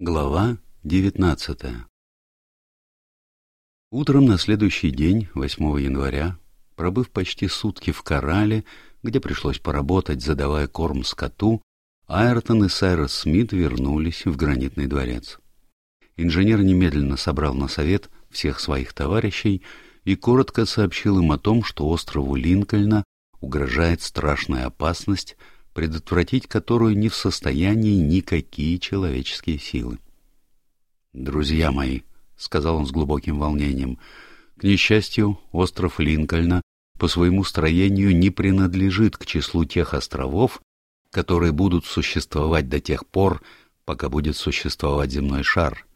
Глава девятнадцатая Утром на следующий день, 8 января, пробыв почти сутки в Корале, где пришлось поработать, задавая корм скоту, Айртон и Сайрос Смит вернулись в гранитный дворец. Инженер немедленно собрал на совет всех своих товарищей и коротко сообщил им о том, что острову Линкольна угрожает страшная опасность, предотвратить которую не в состоянии никакие человеческие силы. «Друзья мои», — сказал он с глубоким волнением, — «к несчастью, остров Линкольна по своему строению не принадлежит к числу тех островов, которые будут существовать до тех пор, пока будет существовать земной шар.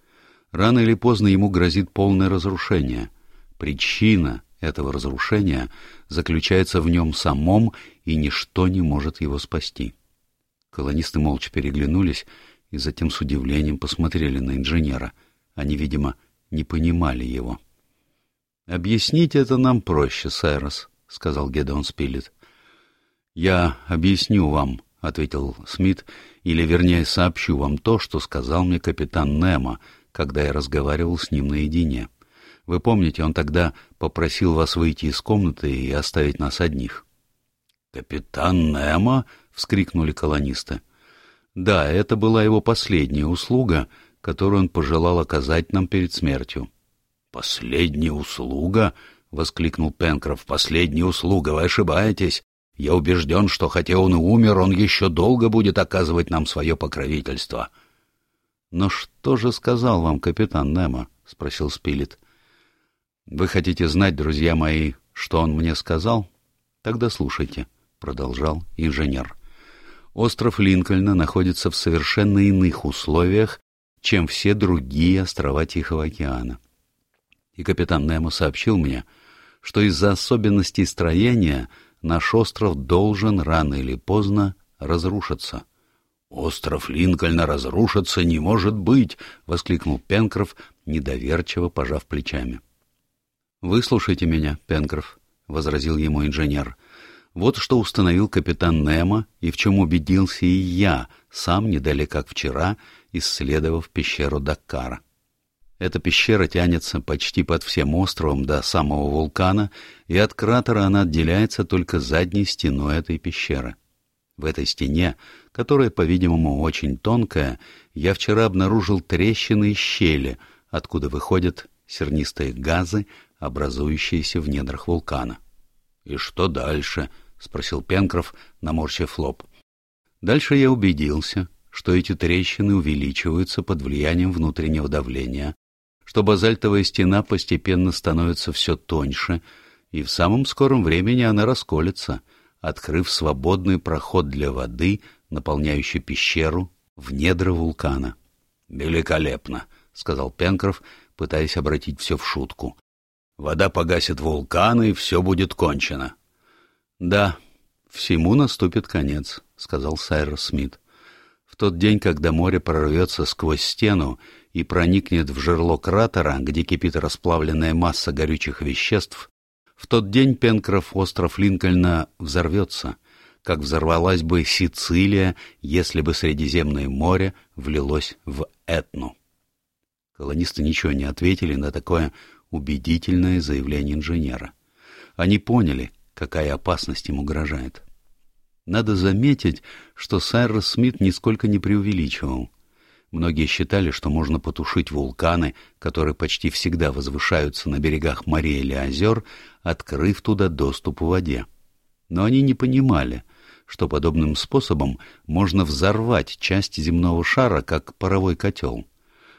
Рано или поздно ему грозит полное разрушение. Причина этого разрушения заключается в нем самом, и ничто не может его спасти. Колонисты молча переглянулись и затем с удивлением посмотрели на инженера. Они, видимо, не понимали его. — Объяснить это нам проще, Сайрос, — сказал Гедеон Спилет. — Я объясню вам, — ответил Смит, — или, вернее, сообщу вам то, что сказал мне капитан Немо, когда я разговаривал с ним наедине. — вы помните, он тогда попросил вас выйти из комнаты и оставить нас одних. «Капитан Немо?» — вскрикнули колонисты. «Да, это была его последняя услуга, которую он пожелал оказать нам перед смертью». «Последняя услуга?» — воскликнул Пенкроф. «Последняя услуга, вы ошибаетесь. Я убежден, что хотя он и умер, он еще долго будет оказывать нам свое покровительство». «Но что же сказал вам капитан Немо?» — спросил Спилет. Вы хотите знать, друзья мои, что он мне сказал? Тогда слушайте, — продолжал инженер. Остров Линкольна находится в совершенно иных условиях, чем все другие острова Тихого океана. И капитан Немо сообщил мне, что из-за особенностей строения наш остров должен рано или поздно разрушиться. «Остров Линкольна разрушиться не может быть!» — воскликнул Пенкроф, недоверчиво пожав плечами. «Выслушайте меня, Пенкроф», — возразил ему инженер. «Вот что установил капитан Немо и в чем убедился и я, сам недалеко как вчера, исследовав пещеру Даккара. Эта пещера тянется почти под всем островом до самого вулкана, и от кратера она отделяется только задней стеной этой пещеры. В этой стене, которая, по-видимому, очень тонкая, я вчера обнаружил трещины и щели, откуда выходят сернистые газы, образующиеся в недрах вулкана. — И что дальше? — спросил Пенкроф, наморщив лоб. Дальше я убедился, что эти трещины увеличиваются под влиянием внутреннего давления, что базальтовая стена постепенно становится все тоньше, и в самом скором времени она расколется, открыв свободный проход для воды, наполняющий пещеру в недра вулкана. — Великолепно! — сказал Пенкроф, пытаясь обратить все в шутку. Вода погасит вулканы, и все будет кончено. — Да, всему наступит конец, — сказал Сайрос Смит. В тот день, когда море прорвется сквозь стену и проникнет в жерло кратера, где кипит расплавленная масса горючих веществ, в тот день Пенкроф остров Линкольна взорвется, как взорвалась бы Сицилия, если бы Средиземное море влилось в Этну. Колонисты ничего не ответили на такое убедительное заявление инженера. Они поняли, какая опасность им угрожает. Надо заметить, что Сайрос Смит нисколько не преувеличивал. Многие считали, что можно потушить вулканы, которые почти всегда возвышаются на берегах морей или озер, открыв туда доступ в воде. Но они не понимали, что подобным способом можно взорвать часть земного шара, как паровой котел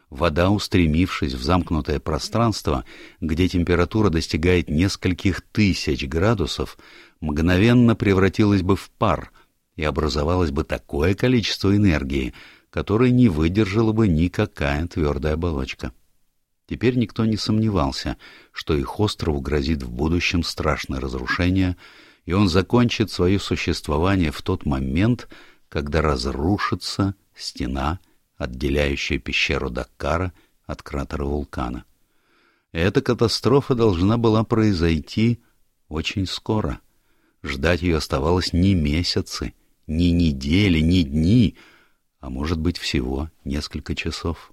вода, устремившись в замкнутое пространство, где температура достигает нескольких тысяч градусов, мгновенно превратилась бы в пар и образовалось бы такое количество энергии, которое не выдержала бы никакая твердая оболочка. Теперь никто не сомневался, что их острову грозит в будущем страшное разрушение, и он закончит свое существование в тот момент, когда разрушится стена отделяющая пещеру Даккара от кратера вулкана. Эта катастрофа должна была произойти очень скоро. Ждать ее оставалось не месяцы, не недели, не дни, а может быть всего несколько часов.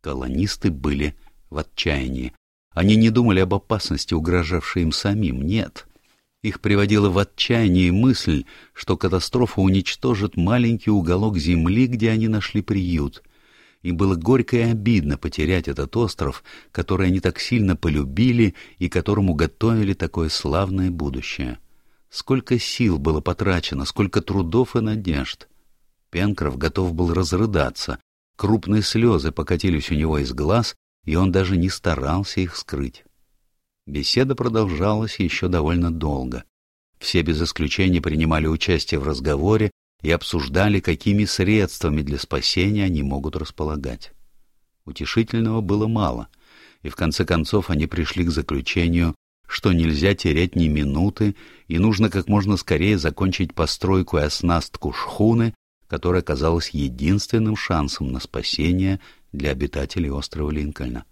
Колонисты были в отчаянии. Они не думали об опасности, угрожавшей им самим, нет. Их приводила в отчаяние мысль, что катастрофа уничтожит маленький уголок земли, где они нашли приют. Им было горько и обидно потерять этот остров, который они так сильно полюбили и которому готовили такое славное будущее. Сколько сил было потрачено, сколько трудов и надежд. Пенкроф готов был разрыдаться. Крупные слезы покатились у него из глаз, и он даже не старался их скрыть. Беседа продолжалась еще довольно долго. Все без исключения принимали участие в разговоре и обсуждали, какими средствами для спасения они могут располагать. Утешительного было мало, и в конце концов они пришли к заключению, что нельзя терять ни минуты, и нужно как можно скорее закончить постройку и оснастку шхуны, которая казалась единственным шансом на спасение для обитателей острова Линкольна.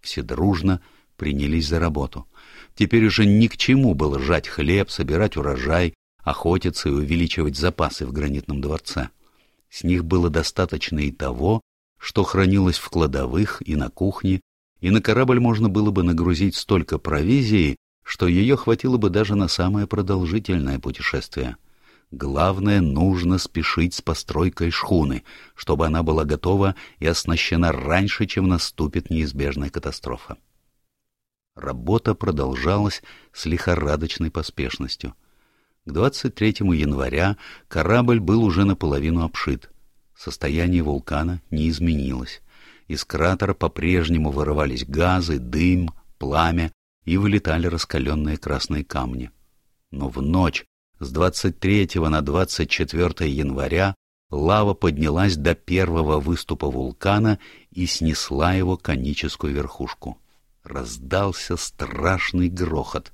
Все дружно принялись за работу. Теперь уже ни к чему было жать хлеб, собирать урожай, охотиться и увеличивать запасы в гранитном дворце. С них было достаточно и того, что хранилось в кладовых и на кухне, и на корабль можно было бы нагрузить столько провизии, что ее хватило бы даже на самое продолжительное путешествие. Главное, нужно спешить с постройкой шхуны, чтобы она была готова и оснащена раньше, чем наступит неизбежная катастрофа. Работа продолжалась с лихорадочной поспешностью. К 23 января корабль был уже наполовину обшит. Состояние вулкана не изменилось. Из кратера по-прежнему вырывались газы, дым, пламя и вылетали раскаленные красные камни. Но в ночь с 23 на 24 января лава поднялась до первого выступа вулкана и снесла его коническую верхушку. Раздался страшный грохот.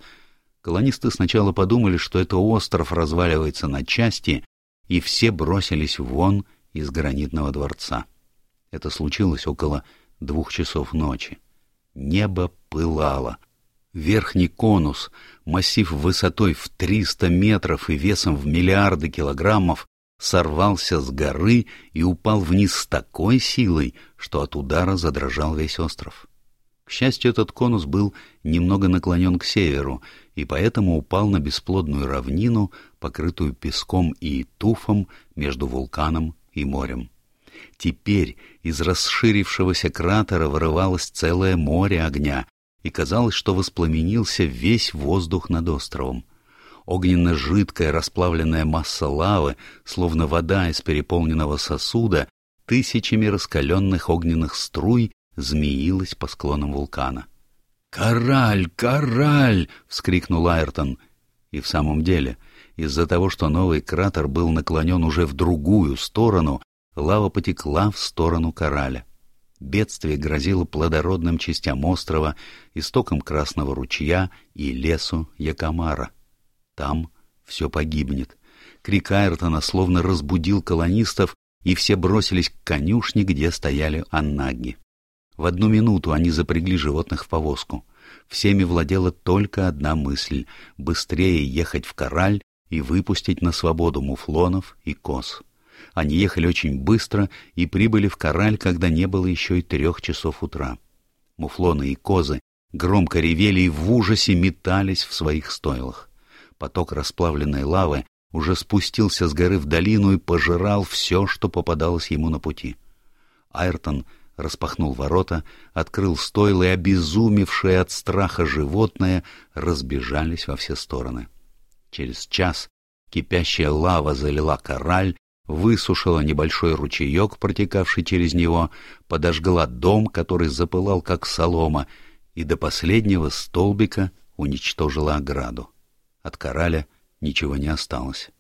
Колонисты сначала подумали, что это остров разваливается на части, и все бросились вон из гранитного дворца. Это случилось около двух часов ночи. Небо пылало. Верхний конус, массив высотой в 300 метров и весом в миллиарды килограммов, сорвался с горы и упал вниз с такой силой, что от удара задрожал весь остров. Счастью, этот конус был немного наклонен к северу, и поэтому упал на бесплодную равнину, покрытую песком и туфом между вулканом и морем. Теперь из расширившегося кратера вырывалось целое море огня, и казалось, что воспламенился весь воздух над островом. Огненно-жидкая расплавленная масса лавы, словно вода из переполненного сосуда, тысячами раскаленных огненных струй змеилась по склонам вулкана. «Кораль! Кораль!» — вскрикнул Айртон. И в самом деле, из-за того, что новый кратер был наклонен уже в другую сторону, лава потекла в сторону кораля. Бедствие грозило плодородным частям острова, истокам Красного ручья и лесу Якомара. Там все погибнет. Крик Айртона словно разбудил колонистов, и все бросились к конюшне, где стояли аннаги. В одну минуту они запрягли животных в повозку. Всеми владела только одна мысль — быстрее ехать в кораль и выпустить на свободу муфлонов и коз. Они ехали очень быстро и прибыли в кораль, когда не было еще и трех часов утра. Муфлоны и козы громко ревели и в ужасе метались в своих стойлах. Поток расплавленной лавы уже спустился с горы в долину и пожирал все, что попадалось ему на пути. Айртон — распахнул ворота, открыл стойло, и обезумевшие от страха животное разбежались во все стороны. Через час кипящая лава залила кораль, высушила небольшой ручеек, протекавший через него, подожгла дом, который запылал как солома, и до последнего столбика уничтожила ограду. От кораля ничего не осталось.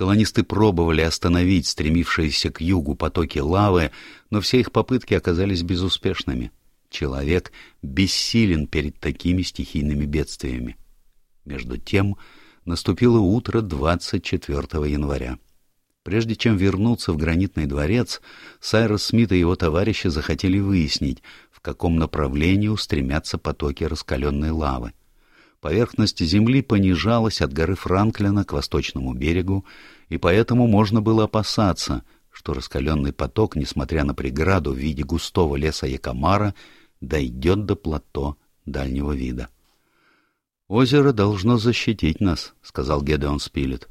Колонисты пробовали остановить стремившиеся к югу потоки лавы, но все их попытки оказались безуспешными. Человек бессилен перед такими стихийными бедствиями. Между тем наступило утро 24 января. Прежде чем вернуться в гранитный дворец, Сайрос Смит и его товарищи захотели выяснить, в каком направлении устремятся потоки раскаленной лавы. Поверхность земли понижалась от горы Франклина к восточному берегу, и поэтому можно было опасаться, что раскаленный поток, несмотря на преграду в виде густого леса Якомара, дойдет до плато дальнего вида. «Озеро должно защитить нас», — сказал Гедеон Спилет.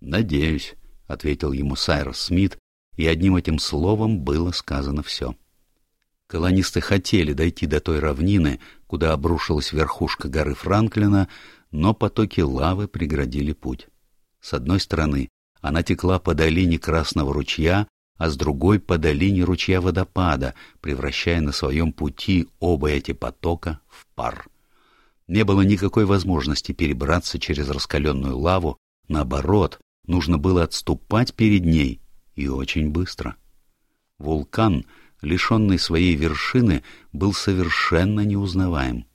«Надеюсь», — ответил ему Сайрос Смит, и одним этим словом было сказано все. Колонисты хотели дойти до той равнины, куда обрушилась верхушка горы Франклина, но потоки лавы преградили путь. С одной стороны, она текла по долине Красного ручья, а с другой — по долине ручья водопада, превращая на своем пути оба эти потока в пар. Не было никакой возможности перебраться через раскаленную лаву, наоборот, нужно было отступать перед ней, и очень быстро. Вулкан, лишенный своей вершины, был совершенно неузнаваем.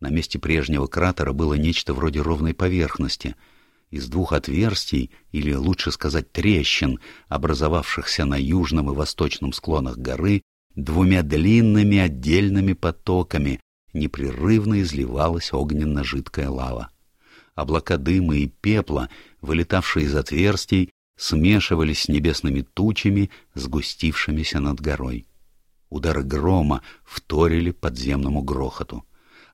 На месте прежнего кратера было нечто вроде ровной поверхности — из двух отверстий, или лучше сказать трещин, образовавшихся на южном и восточном склонах горы, двумя длинными отдельными потоками непрерывно изливалась огненно-жидкая лава. Облака дыма и пепла, вылетавшие из отверстий, смешивались с небесными тучами, сгустившимися над горой. Удары грома вторили подземному грохоту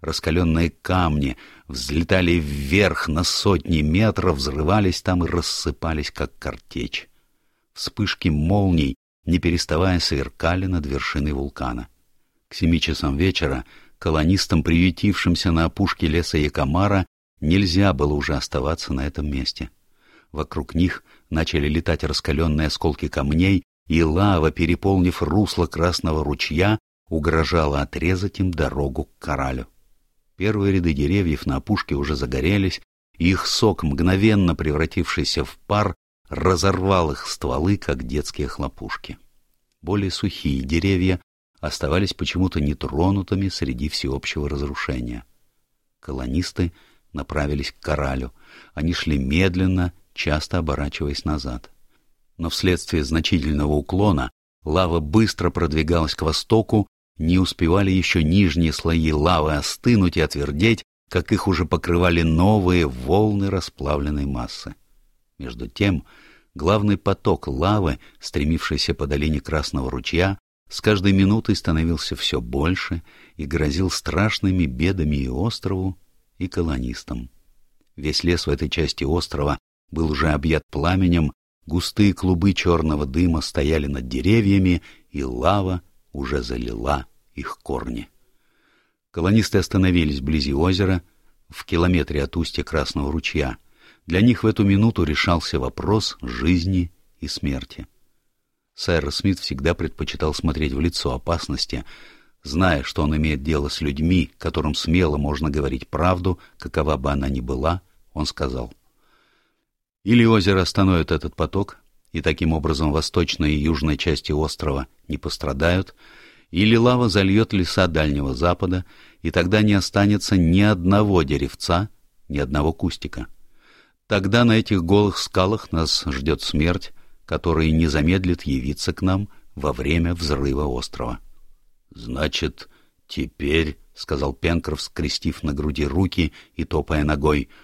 раскаленные камни взлетали вверх на сотни метров, взрывались там и рассыпались, как картечь. Вспышки молний, не переставая, сверкали над вершиной вулкана. К семи часам вечера колонистам, приютившимся на опушке леса Якомара, нельзя было уже оставаться на этом месте. Вокруг них начали летать раскаленные осколки камней, и лава, переполнив русло Красного ручья, угрожала отрезать им дорогу к коралю. Первые ряды деревьев на опушке уже загорелись, и их сок, мгновенно превратившийся в пар, разорвал их стволы, как детские хлопушки. Более сухие деревья оставались почему-то нетронутыми среди всеобщего разрушения. Колонисты направились к коралю. Они шли медленно, часто оборачиваясь назад. Но вследствие значительного уклона лава быстро продвигалась к востоку, не успевали еще нижние слои лавы остынуть и отвердеть, как их уже покрывали новые волны расплавленной массы. Между тем, главный поток лавы, стремившийся по долине Красного ручья, с каждой минутой становился все больше и грозил страшными бедами и острову, и колонистам. Весь лес в этой части острова был уже объят пламенем, густые клубы черного дыма стояли над деревьями, и лава уже залила их корни. Колонисты остановились вблизи озера, в километре от устья Красного ручья. Для них в эту минуту решался вопрос жизни и смерти. Сайрос Смит всегда предпочитал смотреть в лицо опасности, зная, что он имеет дело с людьми, которым смело можно говорить правду, какова бы она ни была, он сказал. Или озеро остановит этот поток, и таким образом восточная и южная части острова не пострадают, или лава зальет леса Дальнего Запада, и тогда не останется ни одного деревца, ни одного кустика. Тогда на этих голых скалах нас ждет смерть, которая не замедлит явиться к нам во время взрыва острова. — Значит, теперь, — сказал Пенкроф, скрестив на груди руки и топая ногой, —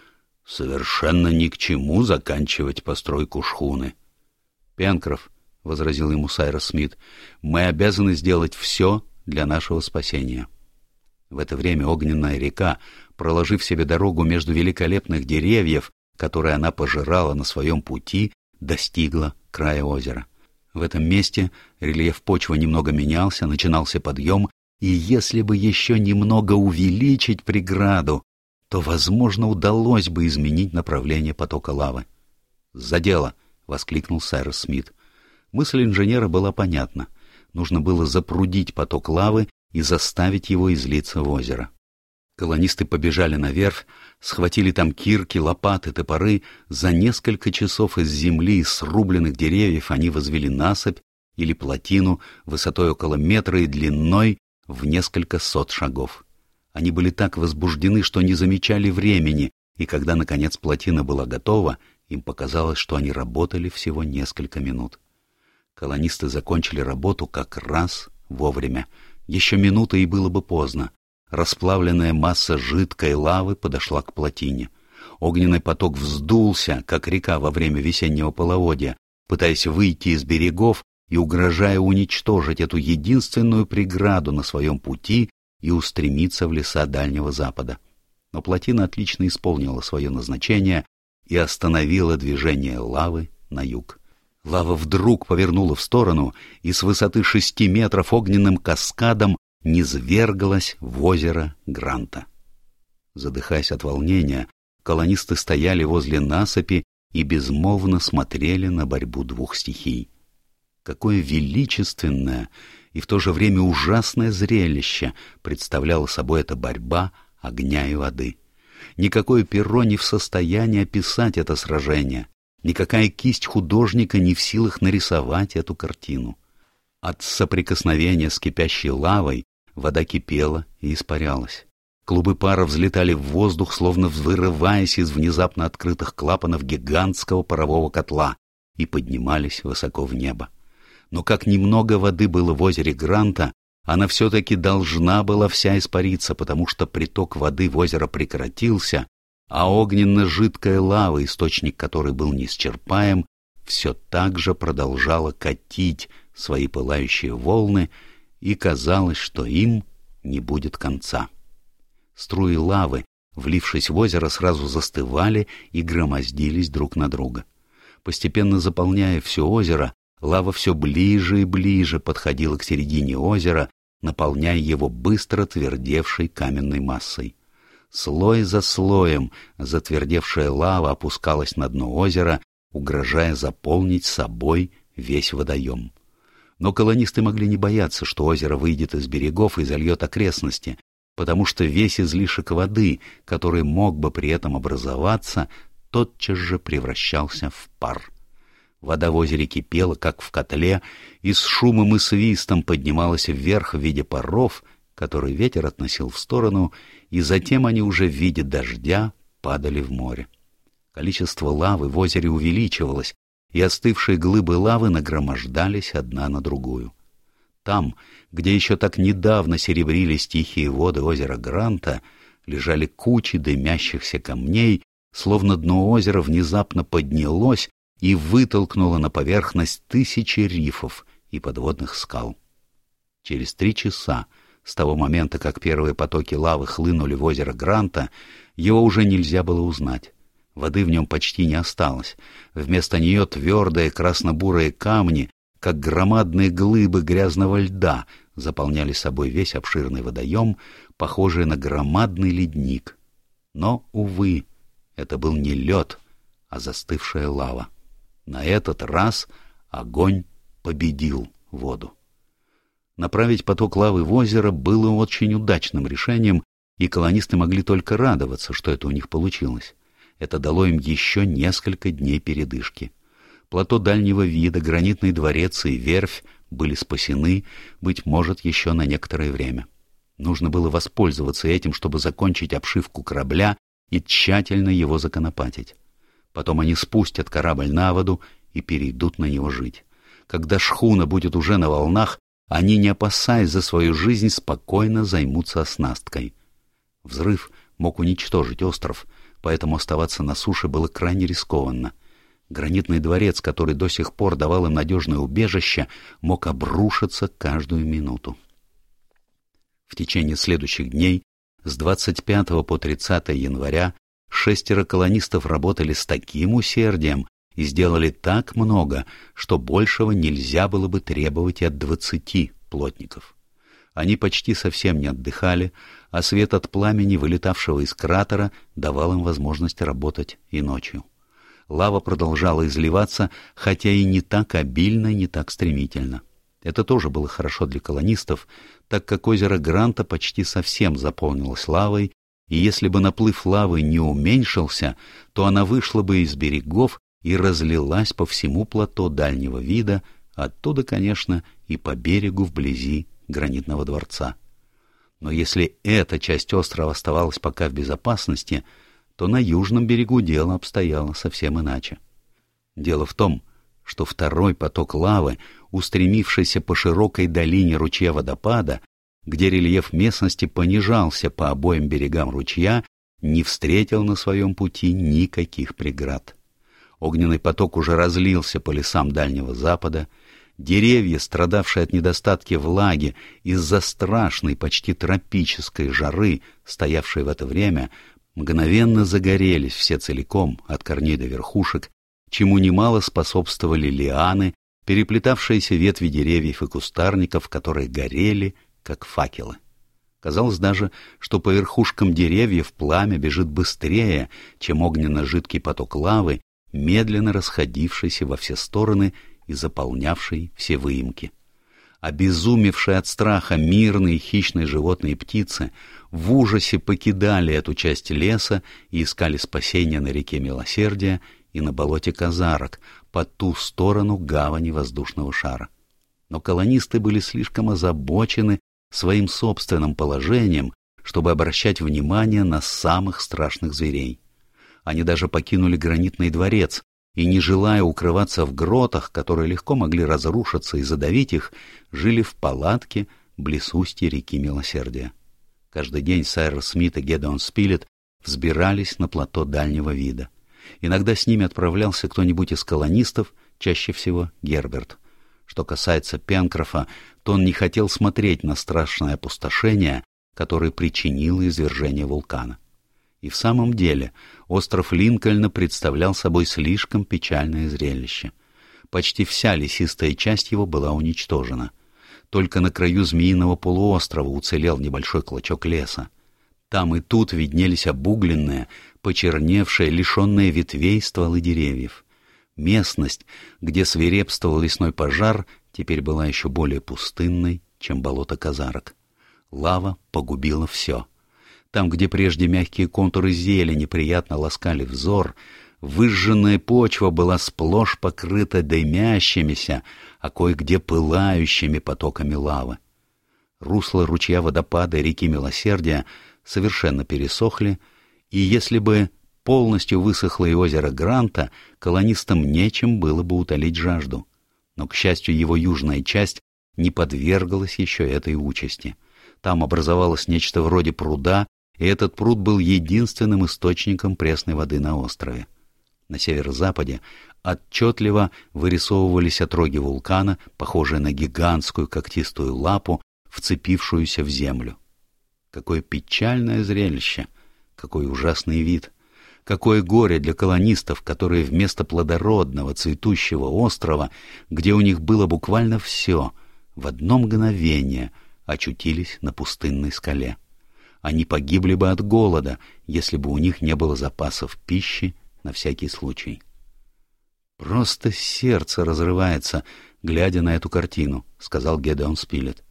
совершенно ни к чему заканчивать постройку шхуны. — Пенкроф, — возразил ему Сайрос Смит, — мы обязаны сделать все для нашего спасения. В это время огненная река, проложив себе дорогу между великолепных деревьев, которые она пожирала на своем пути, достигла края озера. В этом месте рельеф почвы немного менялся, начинался подъем, и если бы еще немного увеличить преграду, то, возможно, удалось бы изменить направление потока лавы. «За дело!» — воскликнул Сайрос Смит. Мысль инженера была понятна. Нужно было запрудить поток лавы и заставить его излиться в озеро. Колонисты побежали наверх, схватили там кирки, лопаты, топоры. За несколько часов из земли и срубленных деревьев они возвели насыпь или плотину высотой около метра и длиной в несколько сот шагов. Они были так возбуждены, что не замечали времени, и когда, наконец, плотина была готова, им показалось, что они работали всего несколько минут. Колонисты закончили работу как раз вовремя. Еще минута и было бы поздно. Расплавленная масса жидкой лавы подошла к плотине. Огненный поток вздулся, как река во время весеннего половодья, пытаясь выйти из берегов, и угрожая уничтожить эту единственную преграду на своем пути и устремиться в леса Дальнего Запада. Но плотина отлично исполнила свое назначение и остановила движение лавы на юг. Лава вдруг повернула в сторону и с высоты шести метров огненным каскадом низверглась в озеро Гранта. Задыхаясь от волнения, колонисты стояли возле насыпи и безмолвно смотрели на борьбу двух стихий. Какое величественное и в то же время ужасное зрелище представляла собой эта борьба огня и воды. Никакое перо не в состоянии описать это сражение, никакая кисть художника не в силах нарисовать эту картину. От соприкосновения с кипящей лавой вода кипела и испарялась. Клубы пара взлетали в воздух, словно вырываясь из внезапно открытых клапанов гигантского парового котла, и поднимались высоко в небо. Но как немного воды было в озере Гранта, она все-таки должна была вся испариться, потому что приток воды в озеро прекратился, а огненно-жидкая лава, источник которой был неисчерпаем, все так же продолжала катить свои пылающие волны, и казалось, что им не будет конца. Струи лавы, влившись в озеро, сразу застывали и громоздились друг на друга. Постепенно заполняя все озеро, лава все ближе и ближе подходила к середине озера, наполняя его быстро твердевшей каменной массой. Слой за слоем затвердевшая лава опускалась на дно озера, угрожая заполнить собой весь водоем. Но колонисты могли не бояться, что озеро выйдет из берегов и зальет окрестности, потому что весь излишек воды, который мог бы при этом образоваться, тотчас же превращался в пар. Вода в озере кипела, как в котле, и с шумом и свистом поднималась вверх в виде паров, которые ветер относил в сторону, и затем они уже в виде дождя падали в море. Количество лавы в озере увеличивалось, и остывшие глыбы лавы нагромождались одна на другую. Там, где еще так недавно серебрились тихие воды озера Гранта, лежали кучи дымящихся камней, словно дно озера внезапно поднялось и вытолкнуло на поверхность тысячи рифов и подводных скал. Через три часа, с того момента, как первые потоки лавы хлынули в озеро Гранта, его уже нельзя было узнать. Воды в нем почти не осталось. Вместо нее твердые красно-бурые камни как громадные глыбы грязного льда, заполняли собой весь обширный водоем, похожий на громадный ледник. Но, увы, это был не лед, а застывшая лава. На этот раз огонь победил воду. Направить поток лавы в озеро было очень удачным решением, и колонисты могли только радоваться, что это у них получилось. Это дало им еще несколько дней передышки. Плато дальнего вида, гранитный дворец и верфь были спасены, быть может, еще на некоторое время. Нужно было воспользоваться этим, чтобы закончить обшивку корабля и тщательно его законопатить. Потом они спустят корабль на воду и перейдут на него жить. Когда шхуна будет уже на волнах, они, не опасаясь за свою жизнь, спокойно займутся оснасткой. Взрыв мог уничтожить остров, поэтому оставаться на суше было крайне рискованно. Гранитный дворец, который до сих пор давал им надежное убежище, мог обрушиться каждую минуту. В течение следующих дней, с 25 по 30 января, шестеро колонистов работали с таким усердием и сделали так много, что большего нельзя было бы требовать и от двадцати плотников. Они почти совсем не отдыхали, а свет от пламени, вылетавшего из кратера, давал им возможность работать и ночью. Лава продолжала изливаться, хотя и не так обильно, не так стремительно. Это тоже было хорошо для колонистов, так как озеро Гранта почти совсем заполнилось лавой, и если бы наплыв лавы не уменьшился, то она вышла бы из берегов и разлилась по всему плато дальнего вида, оттуда, конечно, и по берегу вблизи гранитного дворца. Но если эта часть острова оставалась пока в безопасности, то на южном берегу дело обстояло совсем иначе. Дело в том, что второй поток лавы, устремившийся по широкой долине ручья водопада, где рельеф местности понижался по обоим берегам ручья, не встретил на своем пути никаких преград. Огненный поток уже разлился по лесам Дальнего Запада, Деревья, страдавшие от недостатки влаги из-за страшной, почти тропической жары, стоявшей в это время, мгновенно загорелись все целиком, от корней до верхушек, чему немало способствовали лианы, переплетавшиеся ветви деревьев и кустарников, которые горели, как факелы. Казалось даже, что по верхушкам деревьев пламя бежит быстрее, чем огненно-жидкий поток лавы, медленно расходившийся во все стороны и заполнявший все выемки. Обезумевшие от страха мирные хищные животные птицы в ужасе покидали эту часть леса и искали спасения на реке Милосердия и на болоте Казарок по ту сторону гавани воздушного шара. Но колонисты были слишком озабочены своим собственным положением, чтобы обращать внимание на самых страшных зверей. Они даже покинули гранитный дворец, и, не желая укрываться в гротах, которые легко могли разрушиться и задавить их, жили в палатке близ устья реки Милосердия. Каждый день Сайрос Смит и Гедеон Спилет взбирались на плато дальнего вида. Иногда с ними отправлялся кто-нибудь из колонистов, чаще всего Герберт. Что касается Пенкрофа, то он не хотел смотреть на страшное опустошение, которое причинило извержение вулкана. И в самом деле остров Линкольна представлял собой слишком печальное зрелище. Почти вся лесистая часть его была уничтожена. Только на краю Змеиного полуострова уцелел небольшой клочок леса. Там и тут виднелись обугленные, почерневшие, лишенные ветвей стволы деревьев. Местность, где свирепствовал лесной пожар, теперь была еще более пустынной, чем болото казарок. Лава погубила все — там, где прежде мягкие контуры зелени приятно ласкали взор, выжженная почва была сплошь покрыта дымящимися, а кое-где пылающими потоками лавы. Русло ручья водопада реки Милосердия совершенно пересохли, и если бы полностью высохло и озеро Гранта, колонистам нечем было бы утолить жажду. Но, к счастью, его южная часть не подверглась еще этой участи. Там образовалось нечто вроде пруда, и этот пруд был единственным источником пресной воды на острове. На северо-западе отчетливо вырисовывались отроги вулкана, похожие на гигантскую когтистую лапу, вцепившуюся в землю. Какое печальное зрелище! Какой ужасный вид! Какое горе для колонистов, которые вместо плодородного цветущего острова, где у них было буквально все, в одно мгновение очутились на пустынной скале они погибли бы от голода, если бы у них не было запасов пищи на всякий случай. «Просто сердце разрывается, глядя на эту картину», — сказал Гедеон Спилет.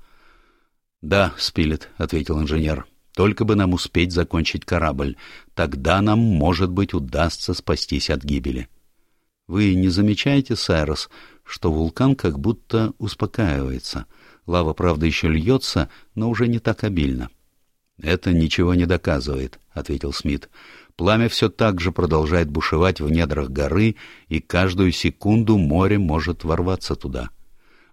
«Да, Спилет», — ответил инженер, — «только бы нам успеть закончить корабль. Тогда нам, может быть, удастся спастись от гибели». «Вы не замечаете, Сайрос, что вулкан как будто успокаивается? Лава, правда, еще льется, но уже не так обильно». «Это ничего не доказывает», — ответил Смит. «Пламя все так же продолжает бушевать в недрах горы, и каждую секунду море может ворваться туда.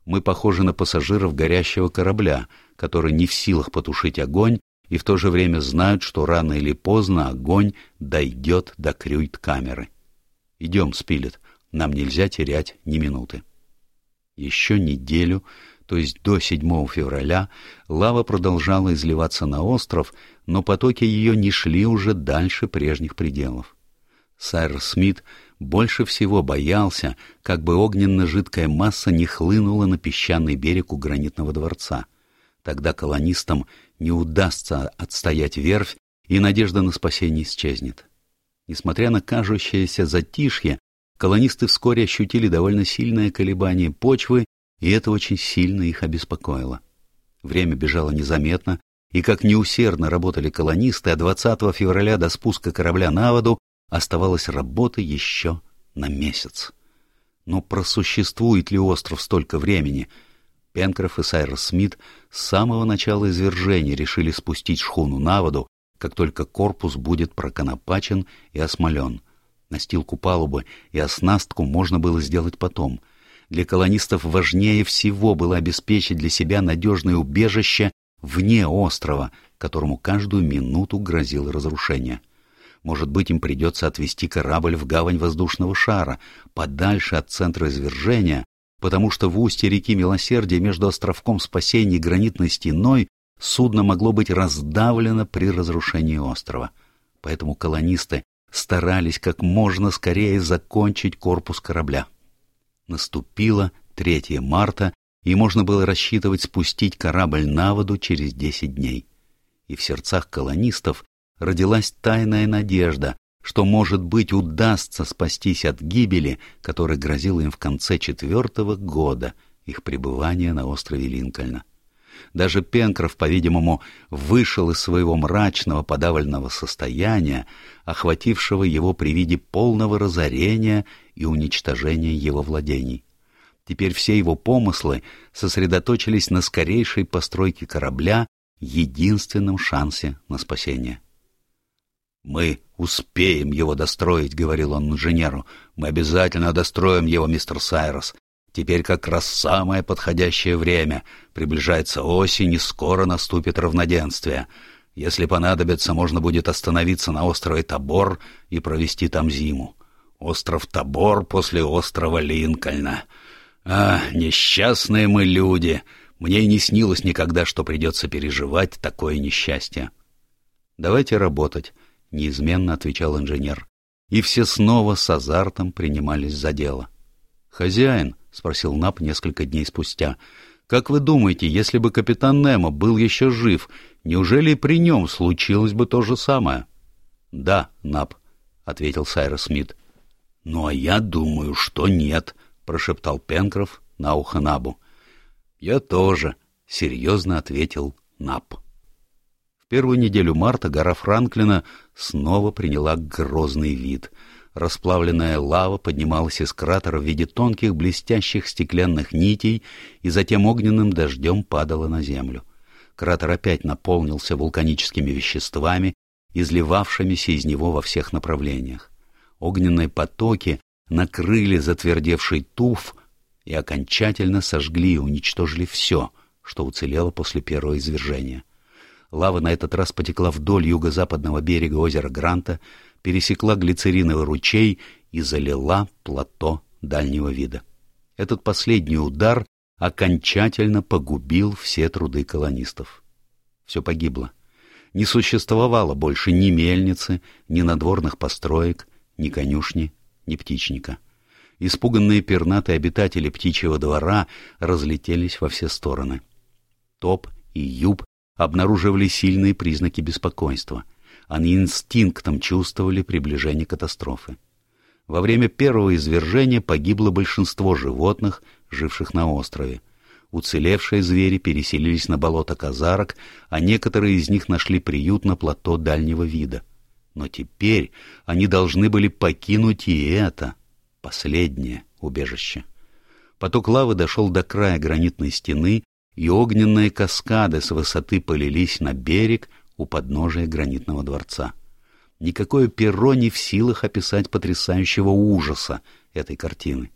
Мы похожи на пассажиров горящего корабля, которые не в силах потушить огонь и в то же время знают, что рано или поздно огонь дойдет до крюйт-камеры. Идем, Спилет, нам нельзя терять ни минуты». Еще неделю то есть до 7 февраля, лава продолжала изливаться на остров, но потоки ее не шли уже дальше прежних пределов. Сайр Смит больше всего боялся, как бы огненно-жидкая масса не хлынула на песчаный берег у гранитного дворца. Тогда колонистам не удастся отстоять верфь, и надежда на спасение исчезнет. Несмотря на кажущееся затишье, колонисты вскоре ощутили довольно сильное колебание почвы и это очень сильно их обеспокоило. Время бежало незаметно, и как неусердно работали колонисты, а 20 февраля до спуска корабля на воду оставалась работа еще на месяц. Но просуществует ли остров столько времени? Пенкроф и Сайрос Смит с самого начала извержения решили спустить шхуну на воду, как только корпус будет проконопачен и осмолен. Настилку палубы и оснастку можно было сделать потом — для колонистов важнее всего было обеспечить для себя надежное убежище вне острова, которому каждую минуту грозило разрушение. Может быть, им придется отвести корабль в гавань воздушного шара, подальше от центра извержения, потому что в устье реки Милосердия между островком Спасения и гранитной стеной судно могло быть раздавлено при разрушении острова. Поэтому колонисты старались как можно скорее закончить корпус корабля. Наступило 3 марта, и можно было рассчитывать спустить корабль на воду через 10 дней. И в сердцах колонистов родилась тайная надежда, что, может быть, удастся спастись от гибели, которая грозила им в конце четвертого года их пребывания на острове Линкольна. Даже Пенкроф, по-видимому, вышел из своего мрачного подавленного состояния, охватившего его при виде полного разорения и уничтожения его владений. Теперь все его помыслы сосредоточились на скорейшей постройке корабля, единственном шансе на спасение. «Мы успеем его достроить», — говорил он инженеру. «Мы обязательно достроим его, мистер Сайрос. Теперь как раз самое подходящее время. Приближается осень, и скоро наступит равноденствие. Если понадобится, можно будет остановиться на острове Табор и провести там зиму. Остров Табор после острова Линкольна. А, несчастные мы люди! Мне и не снилось никогда, что придется переживать такое несчастье. «Давайте работать», — неизменно отвечал инженер. И все снова с азартом принимались за дело. «Хозяин», — спросил Нап несколько дней спустя. «Как вы думаете, если бы капитан Немо был еще жив, неужели при нем случилось бы то же самое?» «Да, Нап», — ответил Сайрос Смит. «Ну, а я думаю, что нет», — прошептал Пенкроф на ухо Набу. «Я тоже», — серьезно ответил Нап. Первую неделю марта гора Франклина снова приняла грозный вид — Расплавленная лава поднималась из кратера в виде тонких блестящих стеклянных нитей и затем огненным дождем падала на землю. Кратер опять наполнился вулканическими веществами, изливавшимися из него во всех направлениях. Огненные потоки накрыли затвердевший туф и окончательно сожгли и уничтожили все, что уцелело после первого извержения. Лава на этот раз потекла вдоль юго-западного берега озера Гранта, пересекла глицериновый ручей и залила плато дальнего вида. Этот последний удар окончательно погубил все труды колонистов. Все погибло. Не существовало больше ни мельницы, ни надворных построек, ни конюшни, ни птичника. Испуганные пернатые обитатели птичьего двора разлетелись во все стороны. Топ и Юб обнаруживали сильные признаки беспокойства — они инстинктом чувствовали приближение катастрофы. Во время первого извержения погибло большинство животных, живших на острове. Уцелевшие звери переселились на болото Казарок, а некоторые из них нашли приют на плато дальнего вида. Но теперь они должны были покинуть и это, последнее убежище. Поток лавы дошел до края гранитной стены, и огненные каскады с высоты полились на берег, у подножия гранитного дворца. Никакое перо не в силах описать потрясающего ужаса этой картины.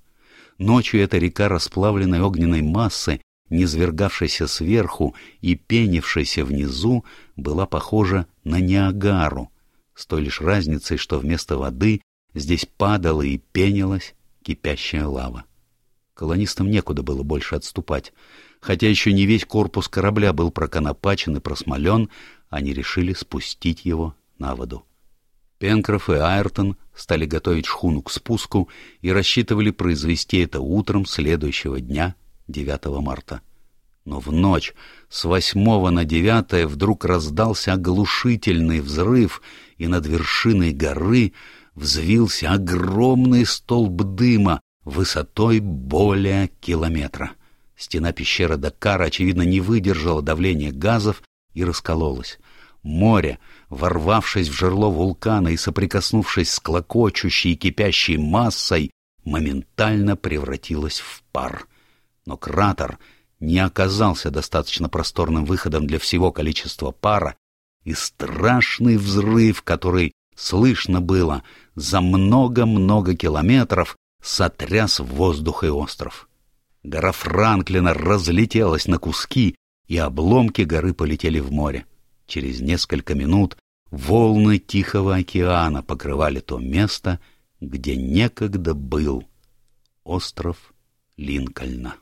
Ночью эта река расплавленной огненной массы, низвергавшейся сверху и пенившейся внизу, была похожа на Ниагару, с той лишь разницей, что вместо воды здесь падала и пенилась кипящая лава. Колонистам некуда было больше отступать. Хотя еще не весь корпус корабля был проконопачен и просмолен, они решили спустить его на воду. Пенкроф и Айртон стали готовить шхуну к спуску и рассчитывали произвести это утром следующего дня, 9 марта. Но в ночь с 8 на 9 вдруг раздался оглушительный взрыв, и над вершиной горы взвился огромный столб дыма высотой более километра. Стена пещеры Дакара, очевидно, не выдержала давления газов и раскололась. Море, ворвавшись в жерло вулкана и соприкоснувшись с клокочущей и кипящей массой, моментально превратилось в пар. Но кратер не оказался достаточно просторным выходом для всего количества пара, и страшный взрыв, который слышно было за много-много километров, сотряс воздух и остров. Гора Франклина разлетелась на куски, и обломки горы полетели в море. Через несколько минут волны Тихого океана покрывали то место, где некогда был остров Линкольна.